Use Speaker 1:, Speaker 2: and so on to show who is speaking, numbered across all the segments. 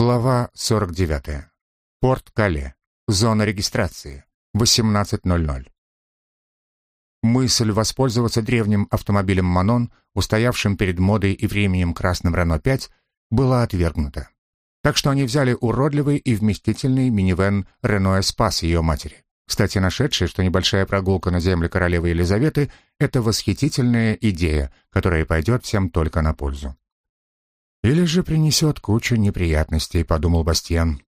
Speaker 1: Глава 49. Порт Кале. Зона регистрации. 18.00. Мысль воспользоваться древним автомобилем «Манон», устоявшим перед модой и временем красным «Рено-5», была отвергнута. Так что они взяли уродливый и вместительный минивэн «Рено Эспас» ее матери. Кстати, нашедший, что небольшая прогулка на земле королевы Елизаветы – это восхитительная идея, которая пойдет всем только на пользу. «Или же принесет кучу неприятностей», — подумал Бастиан.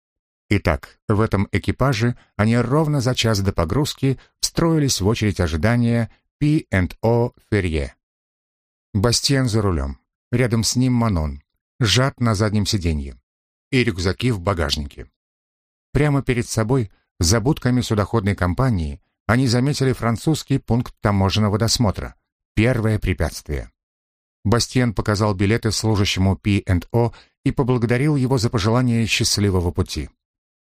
Speaker 1: Итак, в этом экипаже они ровно за час до погрузки встроились в очередь ожидания P&O Ферье. Бастиан за рулем. Рядом с ним Манон. Жат на заднем сиденье. И рюкзаки в багажнике. Прямо перед собой, за будками судоходной компании, они заметили французский пункт таможенного досмотра. Первое препятствие. Бастиен показал билеты служащему P&O и поблагодарил его за пожелание счастливого пути.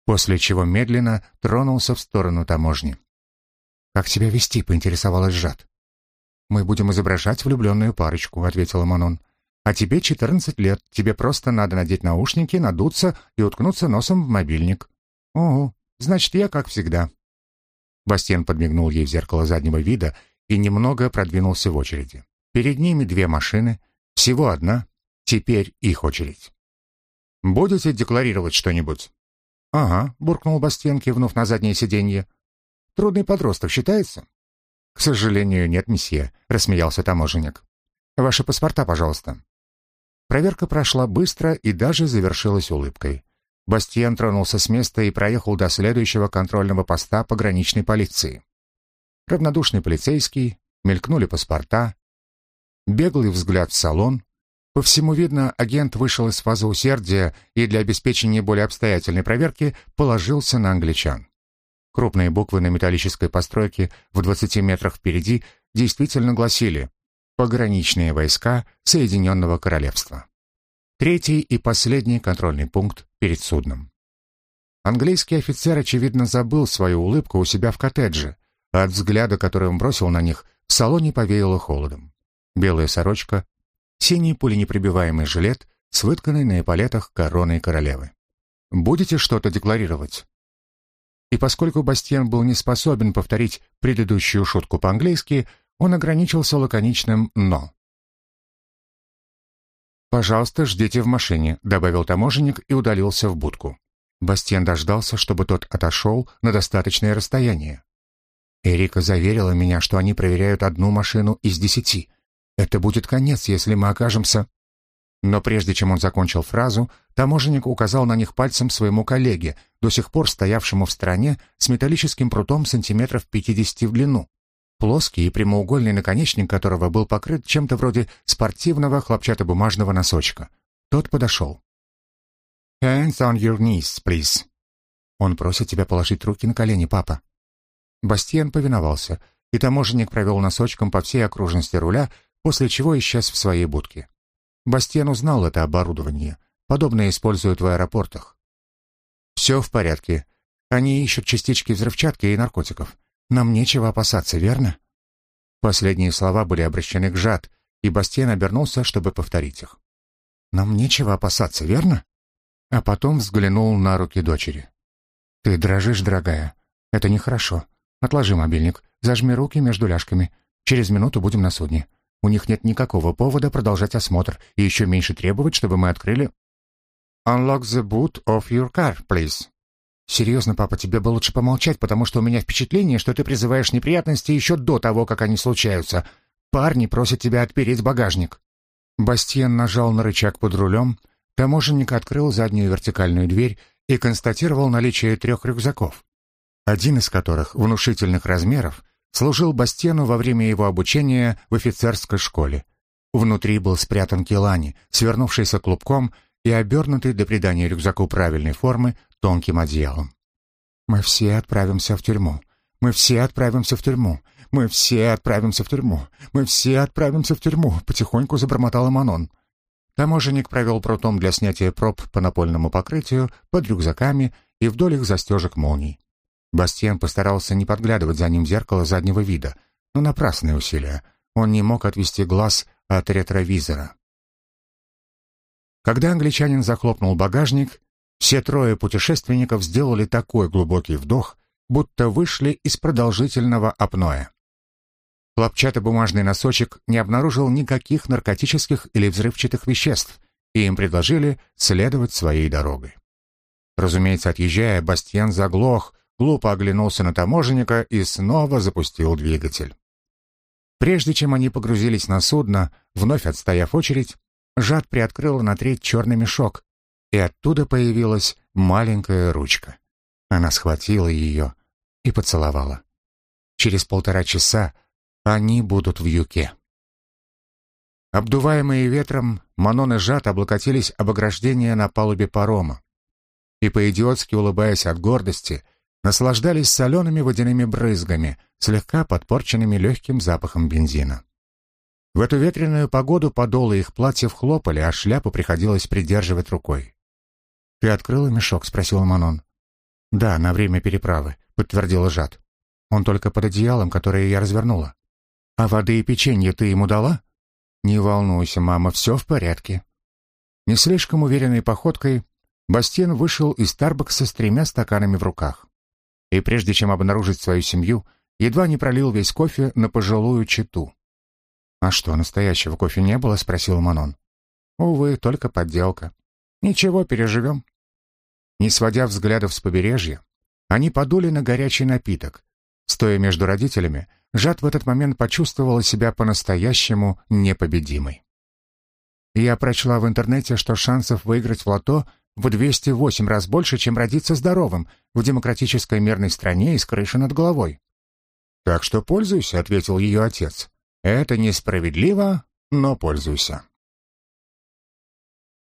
Speaker 1: После чего медленно тронулся в сторону таможни. «Как себя вести?» — поинтересовалась Жад. «Мы будем изображать влюбленную парочку», — ответила Манон. «А тебе 14 лет, тебе просто надо надеть наушники, надуться и уткнуться носом в мобильник». «Ого, значит, я как всегда». Бастиен подмигнул ей в зеркало заднего вида и немного продвинулся в очереди. Перед ними две машины, всего одна, теперь их очередь. «Будете декларировать что-нибудь?» «Ага», — буркнул Бастиен, кивнув на заднее сиденье. «Трудный подросток считается?» «К сожалению, нет, месье», — рассмеялся таможенник. «Ваши паспорта, пожалуйста». Проверка прошла быстро и даже завершилась улыбкой. Бастиен тронулся с места и проехал до следующего контрольного поста пограничной полиции. Равнодушный полицейский, мелькнули паспорта, Беглый взгляд в салон. По всему видно, агент вышел из фазы усердия и для обеспечения более обстоятельной проверки положился на англичан. Крупные буквы на металлической постройке в 20 метрах впереди действительно гласили «Пограничные войска Соединенного Королевства». Третий и последний контрольный пункт перед судном. Английский офицер, очевидно, забыл свою улыбку у себя в коттедже, а от взгляда, который он бросил на них, в салоне повеяло холодом белая сорочка, синий пуленепробиваемый жилет с вытканной на эполетах короной королевы. «Будете что-то декларировать?» И поскольку Бастиен был не способен повторить предыдущую шутку по-английски, он ограничился лаконичным «но». «Пожалуйста, ждите в машине», — добавил таможенник и удалился в будку. Бастиен дождался, чтобы тот отошел на достаточное расстояние. Эрика заверила меня, что они проверяют одну машину из десяти, это будет конец, если мы окажемся...» Но прежде чем он закончил фразу, таможенник указал на них пальцем своему коллеге, до сих пор стоявшему в стороне с металлическим прутом сантиметров 50 в длину, плоский и прямоугольный наконечник которого был покрыт чем-то вроде спортивного хлопчатобумажного носочка. Тот подошел. «Hands on your knees, please». «Он просит тебя положить руки на колени, папа». Бастиен повиновался, и таможенник провел носочком по всей окружности руля, после чего исчез в своей будке. Бастиен узнал это оборудование. Подобное используют в аэропортах. «Все в порядке. Они ищут частички взрывчатки и наркотиков. Нам нечего опасаться, верно?» Последние слова были обращены к Жад, и Бастиен обернулся, чтобы повторить их. «Нам нечего опасаться, верно?» А потом взглянул на руки дочери. «Ты дрожишь, дорогая. Это нехорошо. Отложи мобильник, зажми руки между ляжками. Через минуту будем на судне. У них нет никакого повода продолжать осмотр, и еще меньше требовать, чтобы мы открыли... «Unlock the boot of your car, please». «Серьезно, папа, тебе бы лучше помолчать, потому что у меня впечатление, что ты призываешь неприятности еще до того, как они случаются. Парни просят тебя отпереть багажник». Бастиен нажал на рычаг под рулем, таможенник открыл заднюю вертикальную дверь и констатировал наличие трех рюкзаков, один из которых, внушительных размеров, служил Бастену во время его обучения в офицерской школе. Внутри был спрятан Келани, свернувшийся клубком и обернутый до придания рюкзаку правильной формы тонким одеялом. «Мы все отправимся в тюрьму. Мы все отправимся в тюрьму. Мы все отправимся в тюрьму. Мы все отправимся в тюрьму», — потихоньку забормотал Манон. Таможенник провел прутом для снятия проб по напольному покрытию под рюкзаками и вдоль их застежек молний. Бастиен постарался не подглядывать за ним в зеркало заднего вида, но напрасные усилия. Он не мог отвести глаз от ретровизора. Когда англичанин захлопнул багажник, Все трое путешественников сделали такой глубокий вдох, будто вышли из продолжительного апноэ. Хлопчатобумажный носочек не обнаружил никаких наркотических или взрывчатых веществ, и им предложили следовать своей дорогой. Разумеется, отъезжая, Бастьян заглох, глупо оглянулся на таможенника и снова запустил двигатель. Прежде чем они погрузились на судно, вновь отстояв очередь, Жад приоткрыла на треть черный мешок, и оттуда появилась маленькая ручка. Она схватила ее и поцеловала. Через полтора часа они будут в юке. Обдуваемые ветром, Манон и Жад облокотились об ограждение на палубе парома и, по-идиотски улыбаясь от гордости, наслаждались солеными водяными брызгами, слегка подпорченными легким запахом бензина. В эту ветреную погоду подолы их платьев хлопали, а шляпу приходилось придерживать рукой. «Ты открыла мешок?» — спросил Манон. «Да, на время переправы», — подтвердила Жад. «Он только под одеялом, которое я развернула». «А воды и печенье ты ему дала?» «Не волнуйся, мама, все в порядке». Не слишком уверенной походкой Бастен вышел из Старбакса с тремя стаканами в руках. И прежде чем обнаружить свою семью, едва не пролил весь кофе на пожилую читу. «А что, настоящего кофе не было?» — спросил Манон. «Увы, только подделка. Ничего, переживем». Не сводя взглядов с побережья, они подули на горячий напиток. Стоя между родителями, Жад в этот момент почувствовала себя по-настоящему непобедимой. Я прочла в интернете, что шансов выиграть в лото в 208 раз больше, чем родиться здоровым в демократической мирной стране и с крыши над головой. «Так что пользуйся», — ответил ее отец. «Это несправедливо, но пользуйся».